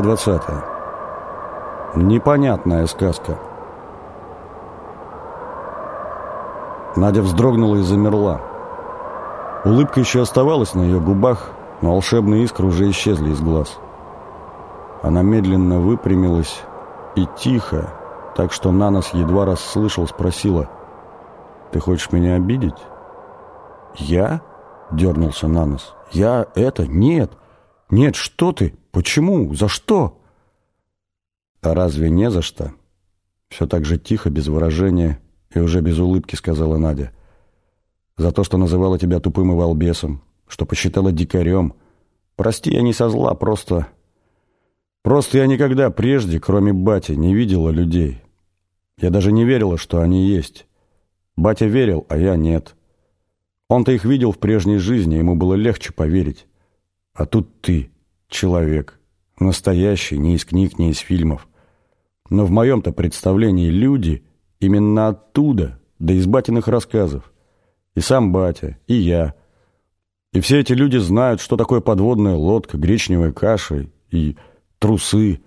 Глава 20. Непонятная сказка. Надя вздрогнула и замерла. Улыбка еще оставалась на ее губах, но волшебные искры уже исчезли из глаз. Она медленно выпрямилась и тихо, так что Нанос едва расслышал, спросила, «Ты хочешь меня обидеть?» «Я?» — дернулся Нанос. «Я это? Нет! Нет, что ты? Почему? За что?» «А разве не за что?» Все так же тихо, без выражения и уже без улыбки сказала Надя. «За то, что называла тебя тупым и балбесом, что посчитала дикарем. Прости, я не со зла, просто... Просто я никогда прежде, кроме бати, не видела людей. Я даже не верила, что они есть. Батя верил, а я нет. Он-то их видел в прежней жизни, ему было легче поверить. А тут ты, человек, настоящий, не из книг, не из фильмов. Но в моем-то представлении люди именно оттуда, да из батиных рассказов. И сам батя, и я. И все эти люди знают, что такое подводная лодка, гречневая каша и трусы.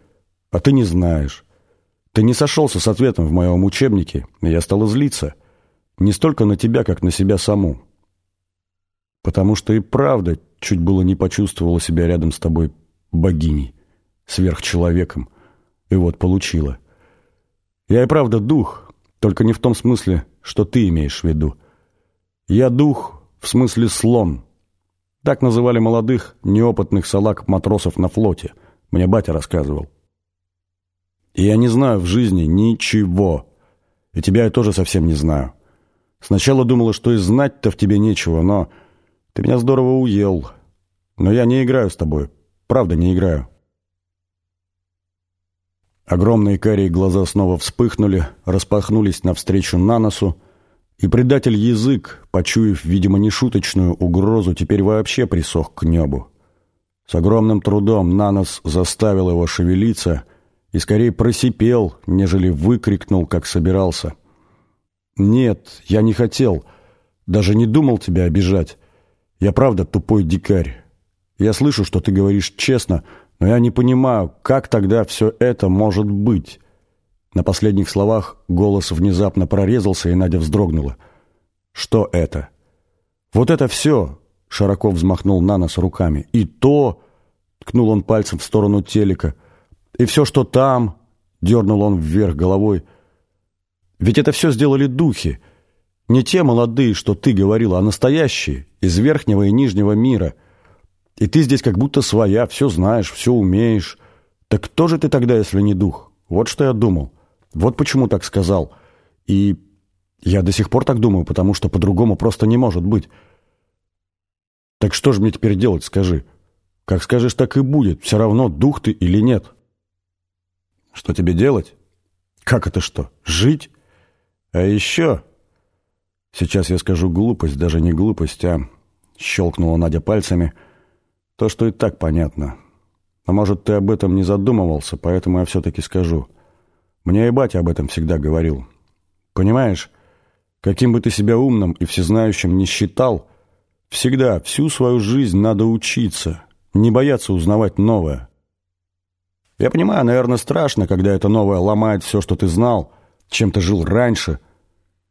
А ты не знаешь. Ты не сошелся с ответом в моем учебнике, и я стал злиться. Не столько на тебя, как на себя саму потому что и правда чуть было не почувствовала себя рядом с тобой богиней, сверхчеловеком, и вот получила. Я и правда дух, только не в том смысле, что ты имеешь в виду. Я дух в смысле слон. Так называли молодых, неопытных салак-матросов на флоте. Мне батя рассказывал. И я не знаю в жизни ничего. И тебя я тоже совсем не знаю. Сначала думала, что и знать-то в тебе нечего, но ты меня здорово уел. Но я не играю с тобой. Правда, не играю. Огромные карие глаза снова вспыхнули, распахнулись навстречу на носу, и предатель язык, почуяв, видимо, нешуточную угрозу, теперь вообще присох к небу. С огромным трудом Нанос заставил его шевелиться и скорее просипел, нежели выкрикнул, как собирался. «Нет, я не хотел, даже не думал тебя обижать. Я правда тупой дикарь. Я слышу, что ты говоришь честно, но я не понимаю, как тогда все это может быть?» На последних словах голос внезапно прорезался, и Надя вздрогнула. «Что это?» «Вот это все!» — широко взмахнул на нос руками. «И то!» — ткнул он пальцем в сторону телека. «И все, что там!» — дернул он вверх головой. «Ведь это все сделали духи!» Не те молодые, что ты говорила, а настоящие, из верхнего и нижнего мира. И ты здесь как будто своя, все знаешь, все умеешь. Так кто же ты тогда, если не дух? Вот что я думал. Вот почему так сказал. И я до сих пор так думаю, потому что по-другому просто не может быть. Так что же мне теперь делать, скажи? Как скажешь, так и будет. Все равно, дух ты или нет. Что тебе делать? Как это что? Жить? А еще... Сейчас я скажу глупость, даже не глупость, а... Щелкнула Надя пальцами. То, что и так понятно. А может, ты об этом не задумывался, поэтому я все-таки скажу. Мне и батя об этом всегда говорил. Понимаешь, каким бы ты себя умным и всезнающим не считал, всегда, всю свою жизнь надо учиться, не бояться узнавать новое. Я понимаю, наверное, страшно, когда это новое ломает все, что ты знал, чем ты жил раньше —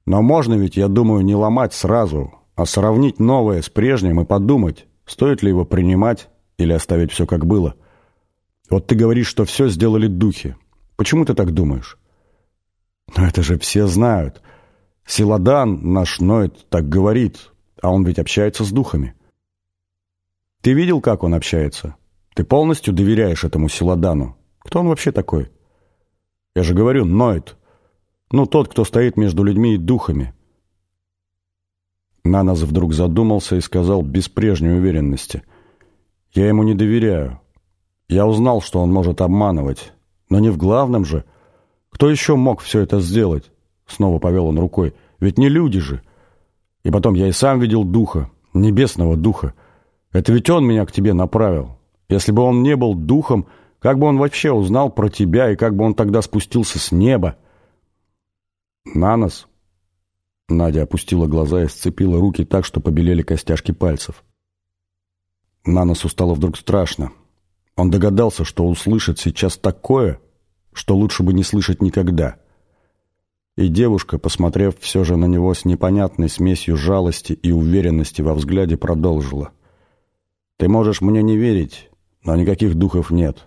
но можно ведь, я думаю, не ломать сразу, а сравнить новое с прежним и подумать, стоит ли его принимать или оставить все как было. Вот ты говоришь, что все сделали духи. Почему ты так думаешь? Но это же все знают. Силадан, наш Ноет, так говорит, а он ведь общается с духами. Ты видел, как он общается? Ты полностью доверяешь этому Силадану? Кто он вообще такой? Я же говорю, Ноет. Ну, тот, кто стоит между людьми и духами. Нанос вдруг задумался и сказал без прежней уверенности. «Я ему не доверяю. Я узнал, что он может обманывать. Но не в главном же. Кто еще мог все это сделать?» Снова повел он рукой. «Ведь не люди же. И потом я и сам видел духа, небесного духа. Это ведь он меня к тебе направил. Если бы он не был духом, как бы он вообще узнал про тебя и как бы он тогда спустился с неба?» «На нос!» Надя опустила глаза и сцепила руки так, что побелели костяшки пальцев. На носу стало вдруг страшно. Он догадался, что услышит сейчас такое, что лучше бы не слышать никогда. И девушка, посмотрев все же на него с непонятной смесью жалости и уверенности во взгляде, продолжила. «Ты можешь мне не верить, но никаких духов нет.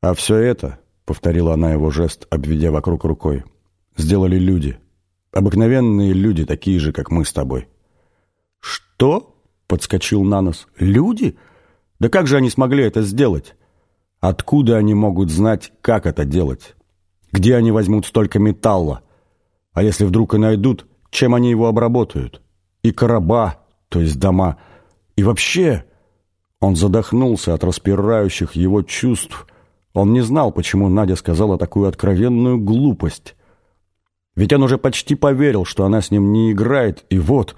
А все это, — повторила она его жест, обведя вокруг рукой, — сделали люди. Обыкновенные люди, такие же, как мы с тобой». «Что?» — подскочил Нанос. «Люди? Да как же они смогли это сделать? Откуда они могут знать, как это делать?» Где они возьмут столько металла? А если вдруг и найдут, чем они его обработают? И короба, то есть дома. И вообще... Он задохнулся от распирающих его чувств. Он не знал, почему Надя сказала такую откровенную глупость. Ведь он уже почти поверил, что она с ним не играет, и вот,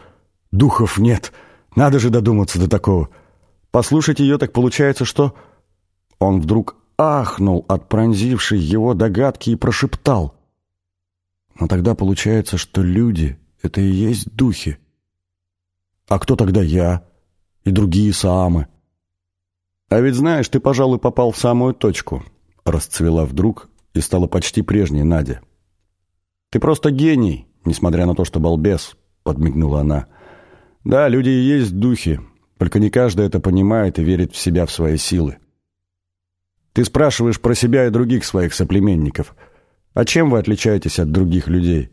духов нет. Надо же додуматься до такого. Послушать ее, так получается, что... Он вдруг ахнул от пронзившей его догадки и прошептал. Но тогда получается, что люди — это и есть духи. А кто тогда я и другие Саамы? А ведь знаешь, ты, пожалуй, попал в самую точку, расцвела вдруг и стала почти прежней Надя. Ты просто гений, несмотря на то, что балбес, подмигнула она. Да, люди и есть духи, только не каждый это понимает и верит в себя, в свои силы. Ты спрашиваешь про себя и других своих соплеменников. А чем вы отличаетесь от других людей?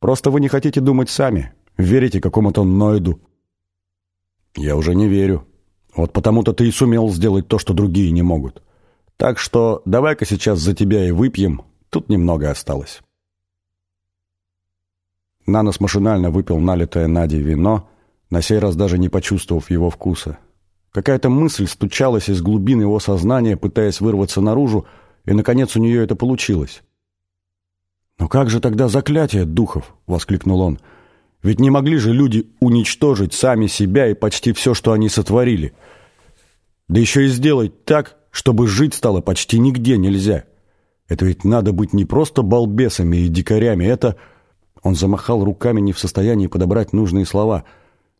Просто вы не хотите думать сами, верите какому-то Нойду. Я уже не верю. Вот потому-то ты и сумел сделать то, что другие не могут. Так что давай-ка сейчас за тебя и выпьем, тут немного осталось. Нанос машинально выпил налитое Надей вино, на сей раз даже не почувствовав его вкуса. Какая-то мысль стучалась из глубин его сознания, пытаясь вырваться наружу, и, наконец, у нее это получилось. «Но как же тогда заклятие духов?» — воскликнул он. «Ведь не могли же люди уничтожить сами себя и почти все, что они сотворили. Да еще и сделать так, чтобы жить стало почти нигде нельзя. Это ведь надо быть не просто балбесами и дикарями, это...» Он замахал руками не в состоянии подобрать нужные слова.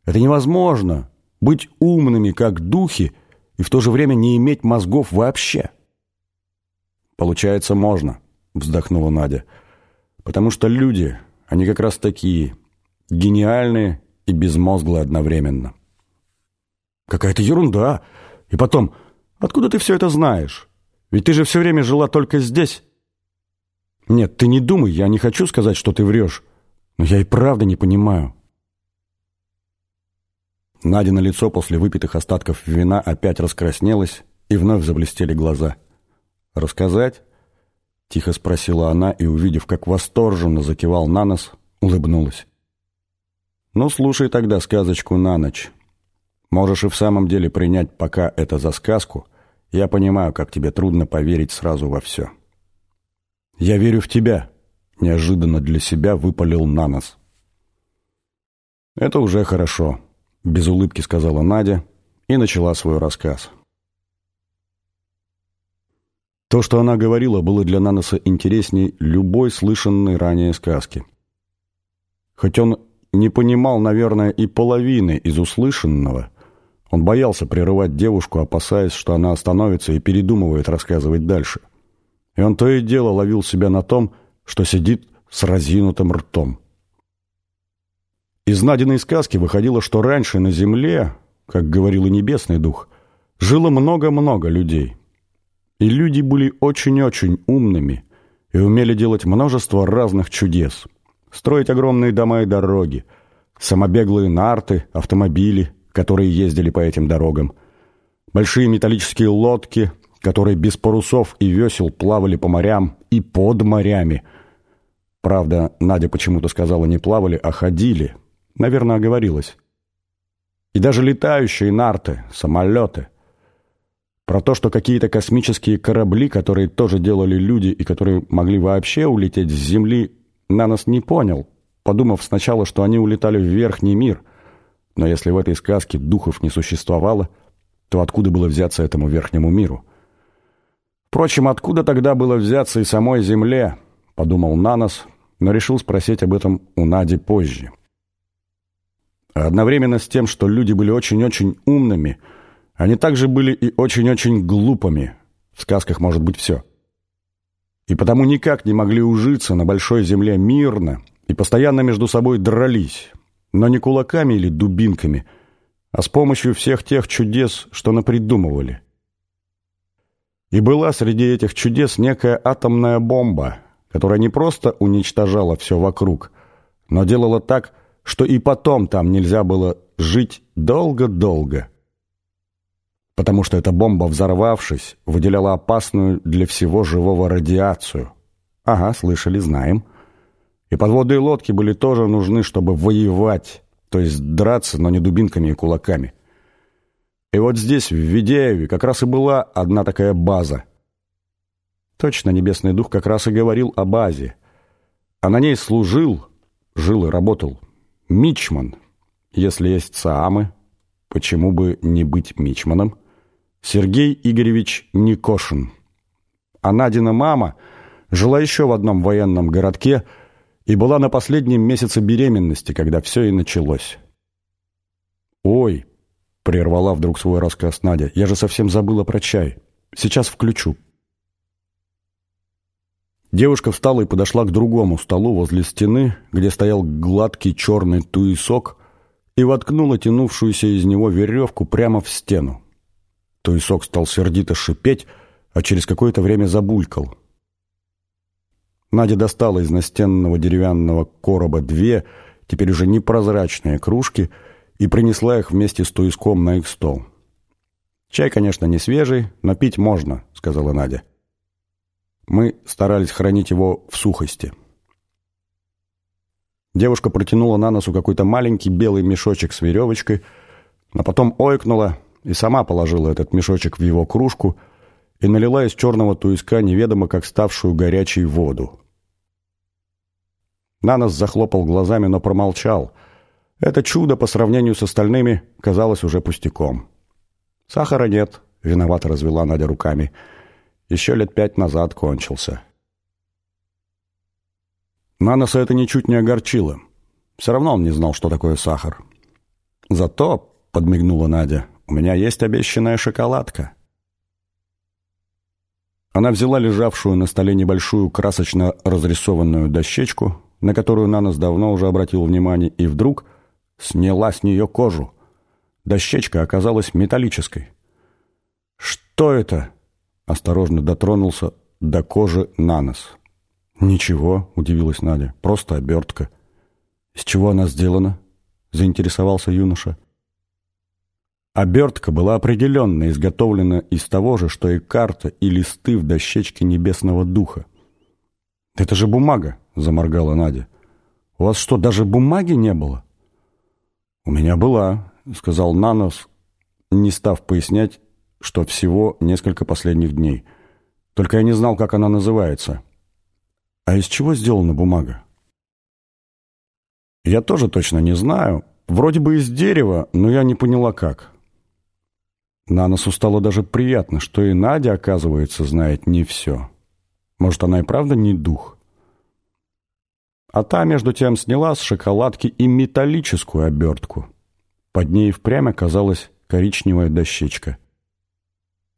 «Это невозможно! быть умными, как духи, и в то же время не иметь мозгов вообще. «Получается, можно», — вздохнула Надя. «Потому что люди, они как раз такие, гениальные и безмозглые одновременно». «Какая-то ерунда. И потом, откуда ты все это знаешь? Ведь ты же все время жила только здесь». «Нет, ты не думай, я не хочу сказать, что ты врешь. Я и правда не понимаю». Надя на лицо после выпитых остатков вина опять раскраснелась, и вновь заблестели глаза. «Рассказать?» — тихо спросила она, и, увидев, как восторженно закивал на нос, улыбнулась. «Ну, слушай тогда сказочку на ночь. Можешь и в самом деле принять пока это за сказку. Я понимаю, как тебе трудно поверить сразу во все». «Я верю в тебя», — неожиданно для себя выпалил на нос. «Это уже хорошо», без улыбки сказала Надя и начала свой рассказ. То, что она говорила, было для Наноса интересней любой слышанной ранее сказки. Хоть он не понимал, наверное, и половины из услышанного, он боялся прерывать девушку, опасаясь, что она остановится и передумывает рассказывать дальше. И он то и дело ловил себя на том, что сидит с разинутым ртом. Из Надиной сказки выходило, что раньше на земле, как говорил и небесный дух, жило много-много людей. И люди были очень-очень умными и умели делать множество разных чудес. Строить огромные дома и дороги, самобеглые нарты, автомобили, которые ездили по этим дорогам, большие металлические лодки, которые без парусов и весел плавали по морям и под морями. Правда, Надя почему-то сказала не плавали, а ходили – Наверное, оговорилась. И даже летающие нарты, самолеты. Про то, что какие-то космические корабли, которые тоже делали люди и которые могли вообще улететь с Земли, на нас не понял, подумав сначала, что они улетали в верхний мир. Но если в этой сказке духов не существовало, то откуда было взяться этому верхнему миру? Впрочем, откуда тогда было взяться и самой Земле, подумал Нанос, но решил спросить об этом у Нади позже. А одновременно с тем, что люди были очень-очень умными, Они также были и очень-очень глупыми. В сказках может быть все. И потому никак не могли ужиться на большой земле мирно и постоянно между собой дрались, но не кулаками или дубинками, а с помощью всех тех чудес, что напридумывали. И была среди этих чудес некая атомная бомба, которая не просто уничтожала все вокруг, но делала так, что и потом там нельзя было жить долго-долго. Потому что эта бомба, взорвавшись, выделяла опасную для всего живого радиацию. Ага, слышали, знаем. И подводные лодки были тоже нужны, чтобы воевать, то есть драться, но не дубинками и кулаками. И вот здесь, в Ведееве, как раз и была одна такая база. Точно, Небесный Дух как раз и говорил о базе. А на ней служил, жил и работал, Мичман. Если есть Саамы, почему бы не быть Мичманом? Сергей Игоревич Никошин. А Надина мама жила еще в одном военном городке – и была на последнем месяце беременности, когда все и началось. «Ой!» — прервала вдруг свой рассказ Надя. «Я же совсем забыла про чай. Сейчас включу». Девушка встала и подошла к другому столу возле стены, где стоял гладкий черный туесок, и воткнула тянувшуюся из него веревку прямо в стену. Туесок стал сердито шипеть, а через какое-то время забулькал — Надя достала из настенного деревянного короба две, теперь уже непрозрачные кружки, и принесла их вместе с туиском на их стол. «Чай, конечно, не свежий, но пить можно», — сказала Надя. Мы старались хранить его в сухости. Девушка протянула на носу какой-то маленький белый мешочек с веревочкой, но потом ойкнула и сама положила этот мешочек в его кружку и налила из черного туиска неведомо как ставшую горячей воду. Нанос захлопал глазами, но промолчал. Это чудо по сравнению с остальными казалось уже пустяком. «Сахара нет», — виновато развела Надя руками. «Еще лет пять назад кончился». Наноса это ничуть не огорчило. Все равно он не знал, что такое сахар. «Зато», — подмигнула Надя, — «у меня есть обещанная шоколадка». Она взяла лежавшую на столе небольшую красочно разрисованную дощечку, на которую Нанос давно уже обратил внимание, и вдруг сняла с нее кожу. Дощечка оказалась металлической. «Что это?» — осторожно дотронулся до кожи Нанос. «Ничего», — удивилась Надя, — «просто обертка». «Из чего она сделана?» — заинтересовался юноша. Обертка была определенно изготовлена из того же, что и карта и листы в дощечке небесного духа. «Это же бумага», — заморгала Надя. «У вас что, даже бумаги не было?» «У меня была», — сказал Нанос, не став пояснять, что всего несколько последних дней. Только я не знал, как она называется. «А из чего сделана бумага?» «Я тоже точно не знаю. Вроде бы из дерева, но я не поняла, как». Наносу стало даже приятно, что и Надя, оказывается, знает не все. Может, она и правда не дух? А та, между тем, сняла с шоколадки и металлическую обертку. Под ней впрямь оказалась коричневая дощечка.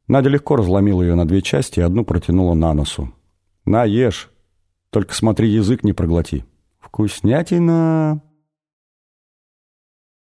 Надя легко разломила ее на две части и одну протянула на носу. «На. Только смотри, язык не проглоти. Вкуснятина!»